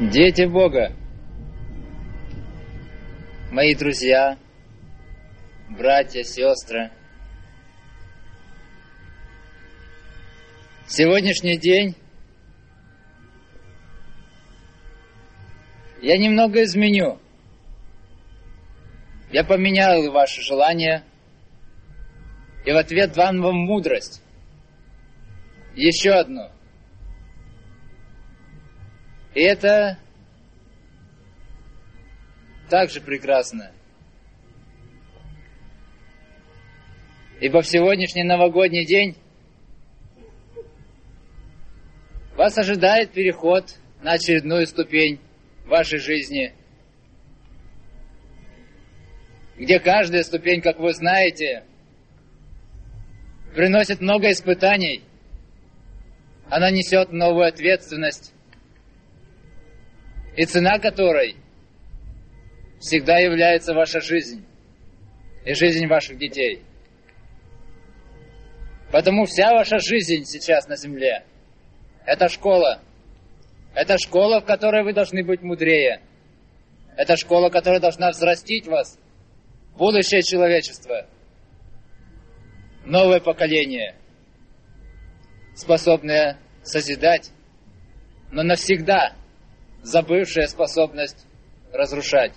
Дети Бога, мои друзья, братья, сестры, сегодняшний день я немного изменю. Я поменял ваши желания и в ответ дам вам мудрость. Еще одну – это также прекрасно. Ибо в сегодняшний новогодний день вас ожидает переход на очередную ступень вашей жизни, где каждая ступень, как вы знаете, приносит много испытаний. Она несет новую ответственность, и цена которой всегда является ваша жизнь и жизнь ваших детей. Потому вся ваша жизнь сейчас на земле – это школа. Это школа, в которой вы должны быть мудрее. Это школа, которая должна взрастить вас будущее человечества. Новое поколение, способное созидать, но навсегда – забывшая способность разрушать.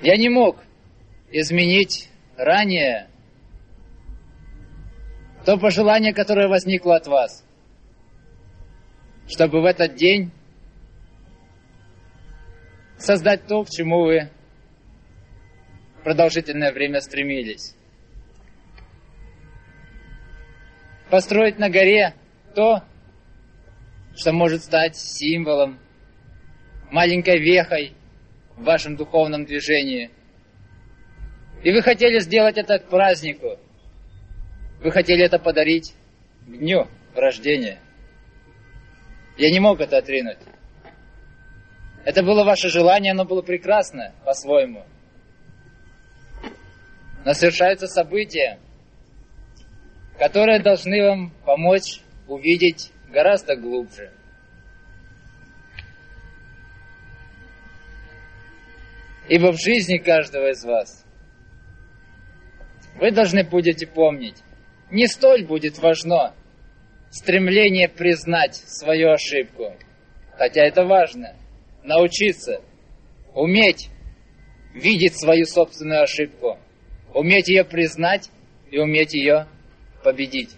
Я не мог изменить ранее то пожелание, которое возникло от вас, чтобы в этот день создать то, к чему вы продолжительное время стремились. Построить на горе то, что может стать символом, маленькой вехой в вашем духовном движении. И вы хотели сделать это к празднику. Вы хотели это подарить к дню рождения. Я не мог это отринуть. Это было ваше желание, оно было прекрасно по-своему. Но совершаются события, которые должны вам помочь увидеть гораздо глубже. Ибо в жизни каждого из вас вы должны будете помнить, не столь будет важно стремление признать свою ошибку, хотя это важно, научиться, уметь видеть свою собственную ошибку, уметь ее признать и уметь ее победить.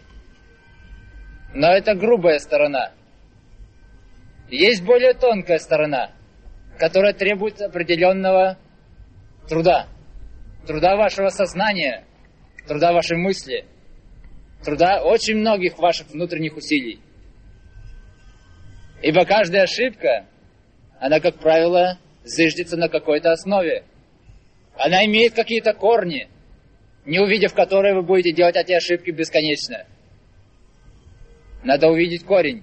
Но это грубая сторона. Есть более тонкая сторона, которая требует определенного труда. Труда вашего сознания, труда вашей мысли, труда очень многих ваших внутренних усилий. Ибо каждая ошибка, она, как правило, зыждется на какой-то основе. Она имеет какие-то корни, не увидев которые вы будете делать эти ошибки бесконечно. Надо увидеть корень.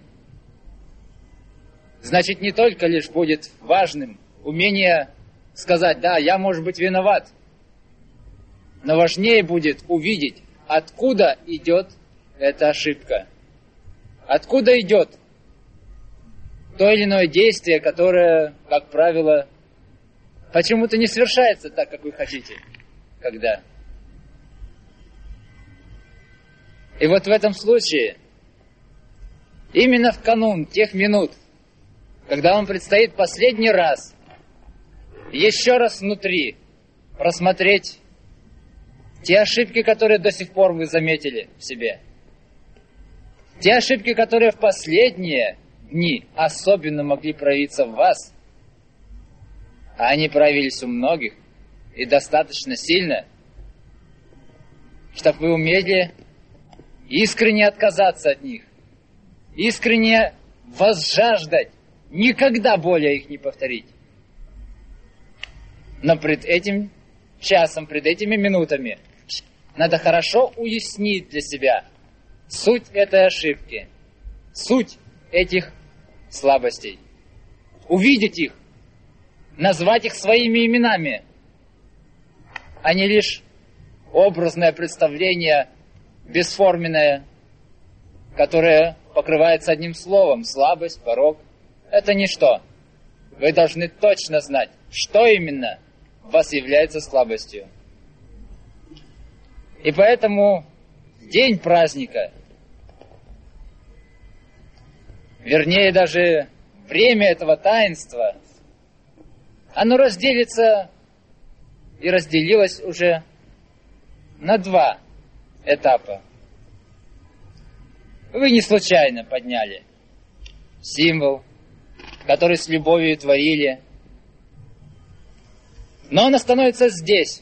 Значит, не только лишь будет важным умение сказать, да, я, может быть, виноват, но важнее будет увидеть, откуда идет эта ошибка. Откуда идет то или иное действие, которое, как правило, почему-то не совершается так, как вы хотите. Когда? И вот в этом случае, именно в канун тех минут, когда вам предстоит последний раз, еще раз внутри просмотреть те ошибки, которые до сих пор вы заметили в себе. Те ошибки, которые в последние дни особенно могли проявиться в вас, а они проявились у многих и достаточно сильно, чтобы вы умели искренне отказаться от них, искренне возжаждать, никогда более их не повторить. Но пред этим часом, пред этими минутами надо хорошо уяснить для себя суть этой ошибки, суть этих слабостей, увидеть их, назвать их своими именами, а не лишь образное представление бесформенное, которое покрывается одним словом, слабость, порог, это ничто. Вы должны точно знать, что именно в вас является слабостью. И поэтому день праздника, вернее даже время этого таинства, оно разделится и разделилось уже на два этапа. Вы не случайно подняли символ, который с любовью творили. Но он остановится здесь,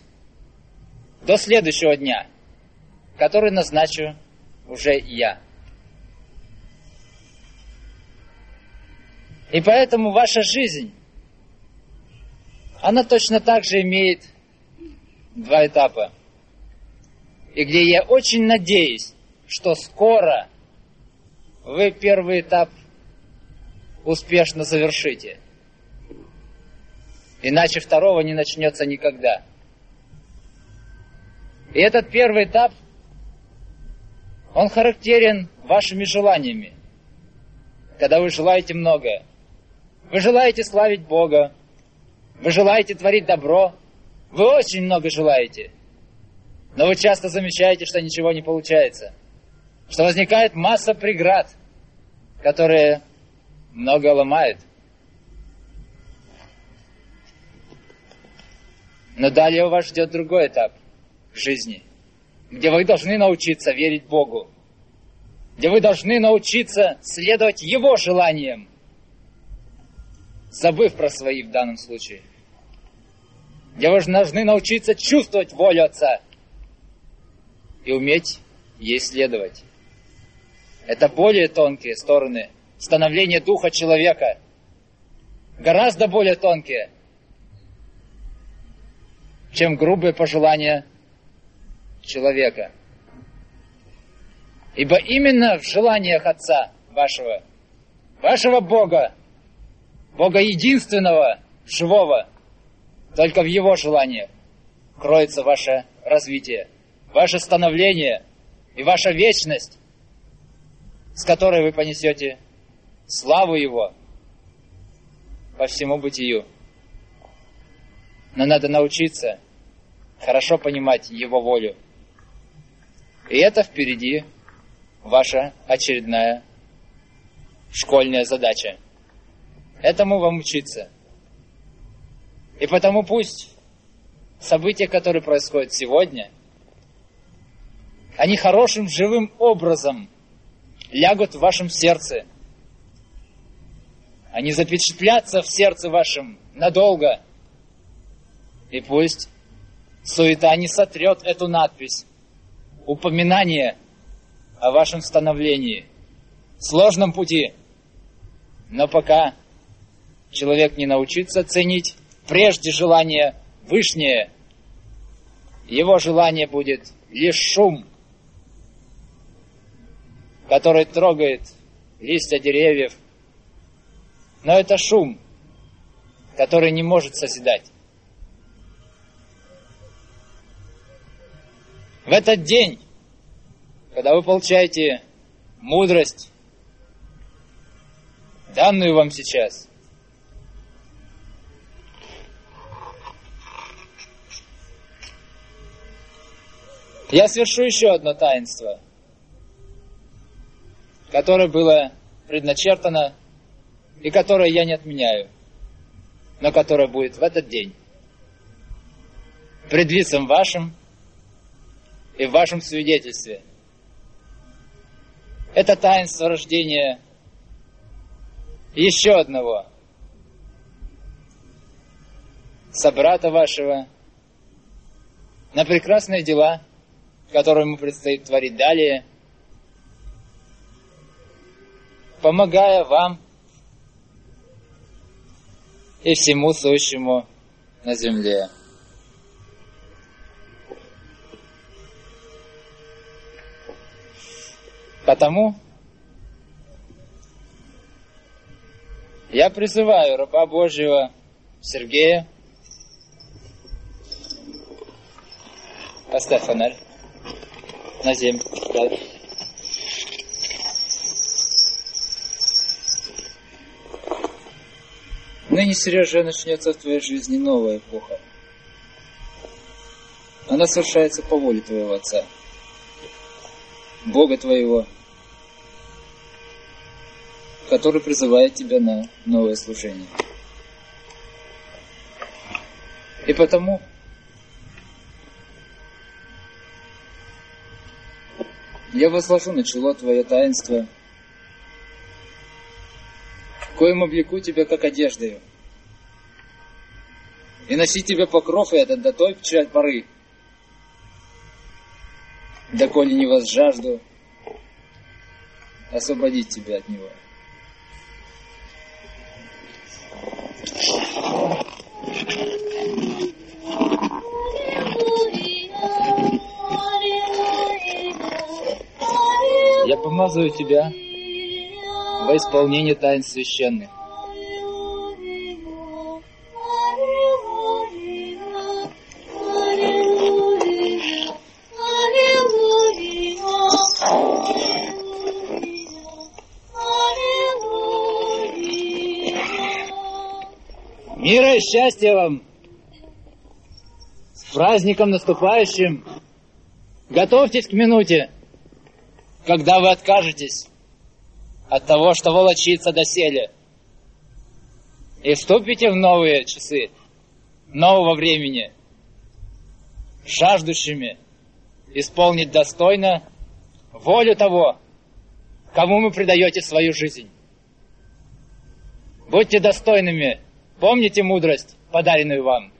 до следующего дня, который назначу уже я. И поэтому ваша жизнь, она точно так же имеет два этапа. И где я очень надеюсь, что скоро вы первый этап успешно завершите. Иначе второго не начнется никогда. И этот первый этап, он характерен вашими желаниями. Когда вы желаете многое. Вы желаете славить Бога. Вы желаете творить добро. Вы очень много желаете. Но вы часто замечаете, что ничего не получается. Что возникает масса преград, которые много ломают. Но далее у вас ждет другой этап жизни, где вы должны научиться верить Богу, где вы должны научиться следовать Его желаниям, забыв про свои в данном случае, где вы должны научиться чувствовать волю Отца и уметь ей следовать. Это более тонкие стороны становления духа человека, гораздо более тонкие, чем грубые пожелания человека. Ибо именно в желаниях Отца вашего, вашего Бога, Бога единственного, живого, только в Его желаниях кроется ваше развитие, ваше становление и ваша вечность, с которой вы понесете славу Его по всему бытию. Но надо научиться хорошо понимать Его волю. И это впереди ваша очередная школьная задача. Этому вам учиться. И потому пусть события, которые происходят сегодня, они хорошим, живым образом лягут в вашем сердце. Они запечатлятся в сердце вашем надолго. И пусть суета не сотрет эту надпись. Упоминание о вашем становлении. Сложном пути. Но пока человек не научится ценить прежде желание вышнее, его желание будет лишь шум, который трогает листья деревьев. Но это шум, который не может созидать. В этот день, когда вы получаете мудрость, данную вам сейчас, я совершу еще одно таинство, которое было предначертано и которое я не отменяю, но которое будет в этот день. Пред лицом вашим и в вашем свидетельстве. Это таинство рождения еще одного собрата вашего на прекрасные дела, которые ему предстоит творить далее, помогая вам и всему сущему на земле. Потому я призываю раба Божьего Сергея, поставь фонарь на землю. Отныне, Сережа, начнется в твоей жизни новая эпоха. Она совершается по воле твоего Отца, Бога твоего, который призывает тебя на новое служение. И потому я возложу на чело твое таинство, коим облеку тебя как одеждою, и носить тебе покров этот до той поры, доколе не возжажду освободить тебя от него. Я помазываю тебя во исполнение тайн священных. Мира и счастья вам! С праздником наступающим! Готовьтесь к минуте, когда вы откажетесь от того, что волочится доселе, и вступите в новые часы нового времени, жаждущими исполнить достойно волю того, кому вы предаете свою жизнь. Будьте достойными, помните мудрость, подаренную вам.